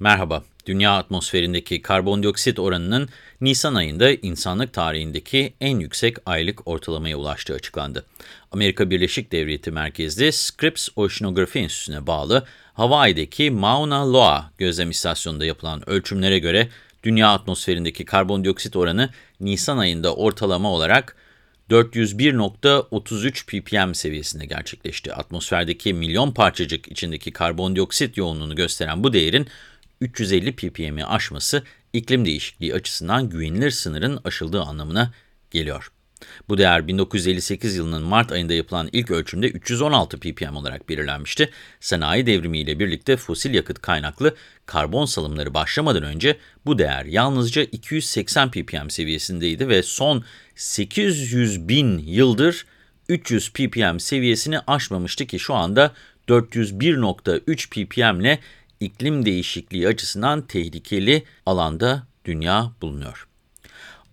Merhaba, dünya atmosferindeki karbondioksit oranının Nisan ayında insanlık tarihindeki en yüksek aylık ortalamaya ulaştığı açıklandı. Amerika Birleşik Devleti merkezli Scripps Oceanography Enstitüsü'ne bağlı Hawaii'deki Mauna Loa gözlem istasyonunda yapılan ölçümlere göre dünya atmosferindeki karbondioksit oranı Nisan ayında ortalama olarak 401.33 ppm seviyesinde gerçekleşti. Atmosferdeki milyon parçacık içindeki karbondioksit yoğunluğunu gösteren bu değerin 350 ppm'i aşması iklim değişikliği açısından güvenilir sınırın aşıldığı anlamına geliyor. Bu değer 1958 yılının Mart ayında yapılan ilk ölçümde 316 ppm olarak belirlenmişti. Sanayi devrimiyle birlikte fosil yakıt kaynaklı karbon salımları başlamadan önce bu değer yalnızca 280 ppm seviyesindeydi ve son 800 bin yıldır 300 ppm seviyesini aşmamıştı ki şu anda 401.3 ppm ile iklim değişikliği açısından tehlikeli alanda dünya bulunuyor.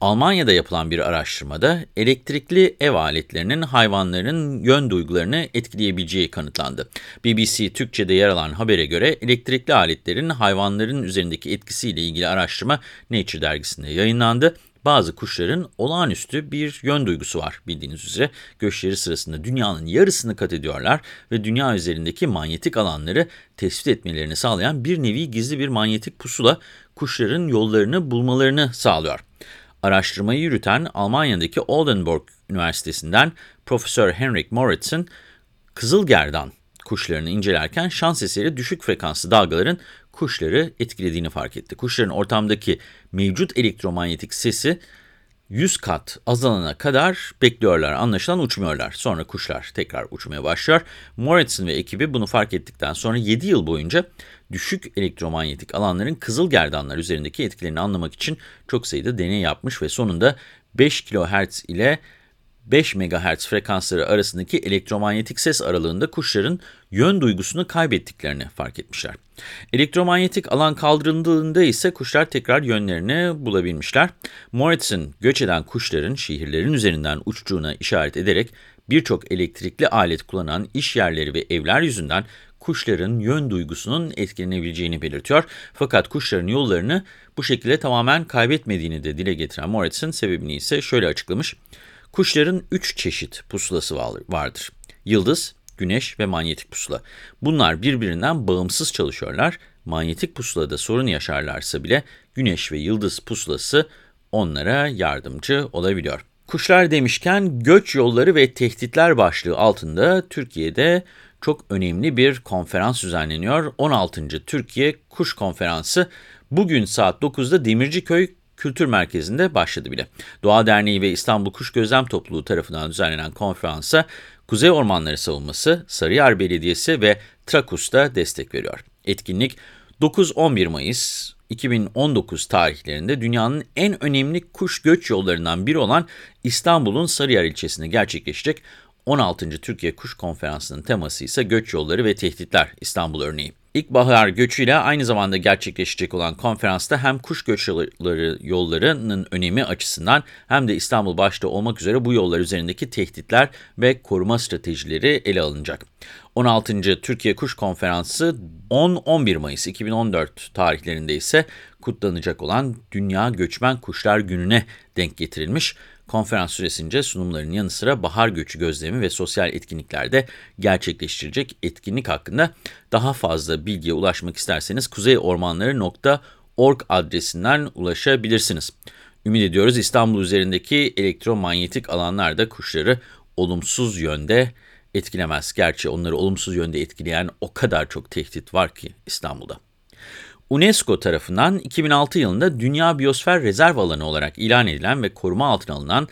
Almanya'da yapılan bir araştırmada elektrikli ev aletlerinin hayvanların yön duygularını etkileyebileceği kanıtlandı. BBC Türkçe'de yer alan habere göre elektrikli aletlerin hayvanların üzerindeki etkisiyle ilgili araştırma Nature dergisinde yayınlandı. Bazı kuşların olağanüstü bir yön duygusu var bildiğiniz üzere. Göçleri sırasında dünyanın yarısını kat ediyorlar ve dünya üzerindeki manyetik alanları tespit etmelerini sağlayan bir nevi gizli bir manyetik pusula kuşların yollarını bulmalarını sağlıyor. Araştırmayı yürüten Almanya'daki Oldenburg Üniversitesi'nden Profesör Henrik Moritz'in Kızılgerdan kuşlarını incelerken şans eseri düşük frekanslı dalgaların kuşları etkilediğini fark etti. Kuşların ortamdaki mevcut elektromanyetik sesi 100 kat azalana kadar bekliyorlar. Anlaşılan uçmuyorlar. Sonra kuşlar tekrar uçmaya başlıyor. Moritz'in ve ekibi bunu fark ettikten sonra 7 yıl boyunca düşük elektromanyetik alanların kızıl gerdanlar üzerindeki etkilerini anlamak için çok sayıda deney yapmış ve sonunda 5 kHz ile 5 MHz frekansları arasındaki elektromanyetik ses aralığında kuşların yön duygusunu kaybettiklerini fark etmişler. Elektromanyetik alan kaldırıldığında ise kuşlar tekrar yönlerini bulabilmişler. Moritz'in göç eden kuşların şehirlerin üzerinden uçtuğuna işaret ederek birçok elektrikli alet kullanan iş yerleri ve evler yüzünden kuşların yön duygusunun etkilenebileceğini belirtiyor. Fakat kuşların yollarını bu şekilde tamamen kaybetmediğini de dile getiren Moritz'in sebebini ise şöyle açıklamış. Kuşların üç çeşit pusulası vardır. Yıldız, güneş ve manyetik pusula. Bunlar birbirinden bağımsız çalışıyorlar. Manyetik pusulada sorun yaşarlarsa bile güneş ve yıldız pusulası onlara yardımcı olabiliyor. Kuşlar demişken göç yolları ve tehditler başlığı altında Türkiye'de çok önemli bir konferans düzenleniyor. 16. Türkiye Kuş Konferansı bugün saat 9'da Demirciköy Kültür Merkezi'nde başladı bile. Doğa Derneği ve İstanbul Kuş Gözlem Topluluğu tarafından düzenlenen konferansa Kuzey Ormanları Savunması, Sarıyer Belediyesi ve Trakus'ta destek veriyor. Etkinlik 9-11 Mayıs 2019 tarihlerinde dünyanın en önemli kuş göç yollarından biri olan İstanbul'un Sarıyer ilçesinde gerçekleşecek 16. Türkiye Kuş Konferansı'nın teması ise göç yolları ve tehditler İstanbul örneği. İlkbahar göçüyle aynı zamanda gerçekleşecek olan konferansta hem kuş göçleri yollarının önemi açısından hem de İstanbul başta olmak üzere bu yollar üzerindeki tehditler ve koruma stratejileri ele alınacak. 16. Türkiye Kuş Konferansı 10-11 Mayıs 2014 tarihlerinde ise kutlanacak olan Dünya Göçmen Kuşlar Günü'ne denk getirilmiş. Konferans süresince sunumların yanı sıra bahar göçü gözlemi ve sosyal etkinliklerde gerçekleştirecek etkinlik hakkında daha fazla bilgiye ulaşmak isterseniz kuzeyormanları.org adresinden ulaşabilirsiniz. Ümit ediyoruz İstanbul üzerindeki elektromanyetik alanlarda kuşları olumsuz yönde etkilemez. Gerçi onları olumsuz yönde etkileyen o kadar çok tehdit var ki İstanbul'da. UNESCO tarafından 2006 yılında Dünya Biyosfer Rezerv Alanı olarak ilan edilen ve koruma altına alınan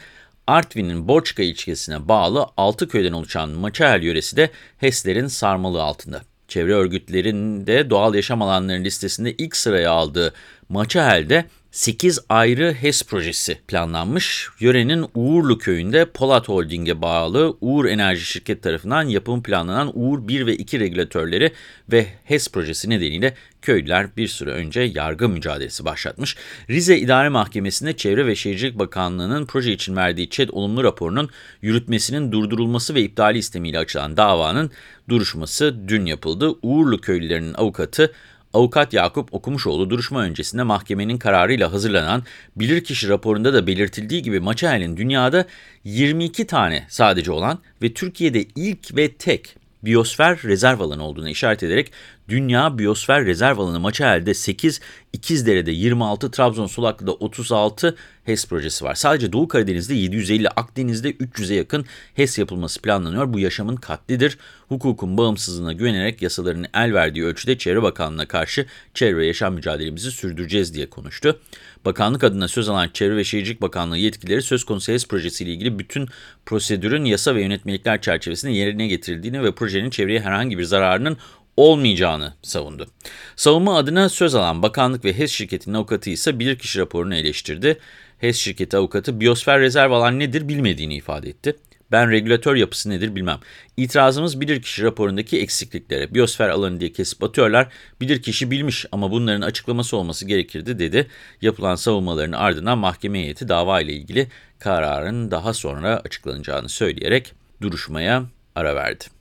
Artvin'in Borçka ilçesine bağlı 6 köyden oluşan Maçael yöresi de HES'lerin sarmalı altında. Çevre örgütlerinde doğal yaşam alanlarının listesinde ilk sıraya aldığı Maçael'de 8 ayrı HES projesi planlanmış. Yörenin Uğurlu köyünde Polat Holding'e bağlı Uğur Enerji Şirket tarafından yapım planlanan Uğur 1 ve 2 regülatörleri ve HES projesi nedeniyle köylüler bir süre önce yargı mücadelesi başlatmış. Rize İdare Mahkemesi'nde Çevre ve Şehircilik Bakanlığı'nın proje için verdiği ÇED olumlu raporunun yürütmesinin durdurulması ve iptali istemiyle açılan davanın duruşması dün yapıldı. Uğurlu köylülerinin avukatı Avukat Yakup Okumuşoğlu duruşma öncesinde mahkemenin kararıyla hazırlanan bilirkişi raporunda da belirtildiği gibi Maçael'in dünyada 22 tane sadece olan ve Türkiye'de ilk ve tek biyosfer rezerv alanı olduğunu işaret ederek Dünya Biyosfer Rezerv Alanı Maçael'de 8, İkizdere'de 26, Trabzon Sulaklı'da 36 HES projesi var. Sadece Doğu Karadeniz'de 750, Akdeniz'de 300'e yakın HES yapılması planlanıyor. Bu yaşamın katlidir. Hukukun bağımsızlığına güvenerek yasaların el verdiği ölçüde Çevre Bakanlığı'na karşı çevre ve yaşam mücadelemizi sürdüreceğiz diye konuştu. Bakanlık adına söz alan Çevre ve Şehircilik Bakanlığı yetkileri söz konusu HES projesiyle ilgili bütün prosedürün yasa ve yönetmelikler çerçevesinde yerine getirildiğini ve projenin çevreye herhangi bir zararının olmayacağını savundu. Savunma adına söz alan bakanlık ve HES şirketinin avukatı ise bilirkişi raporunu eleştirdi. HES şirketi avukatı biyosfer rezerv alan nedir bilmediğini ifade etti. Ben regülatör yapısı nedir bilmem. İtirazımız bilirkişi raporundaki eksikliklere. Biyosfer alanı diye kesip atıyorlar. Bilirkişi bilmiş ama bunların açıklaması olması gerekirdi dedi. Yapılan savunmaların ardından mahkeme heyeti dava ile ilgili kararın daha sonra açıklanacağını söyleyerek duruşmaya ara verdi.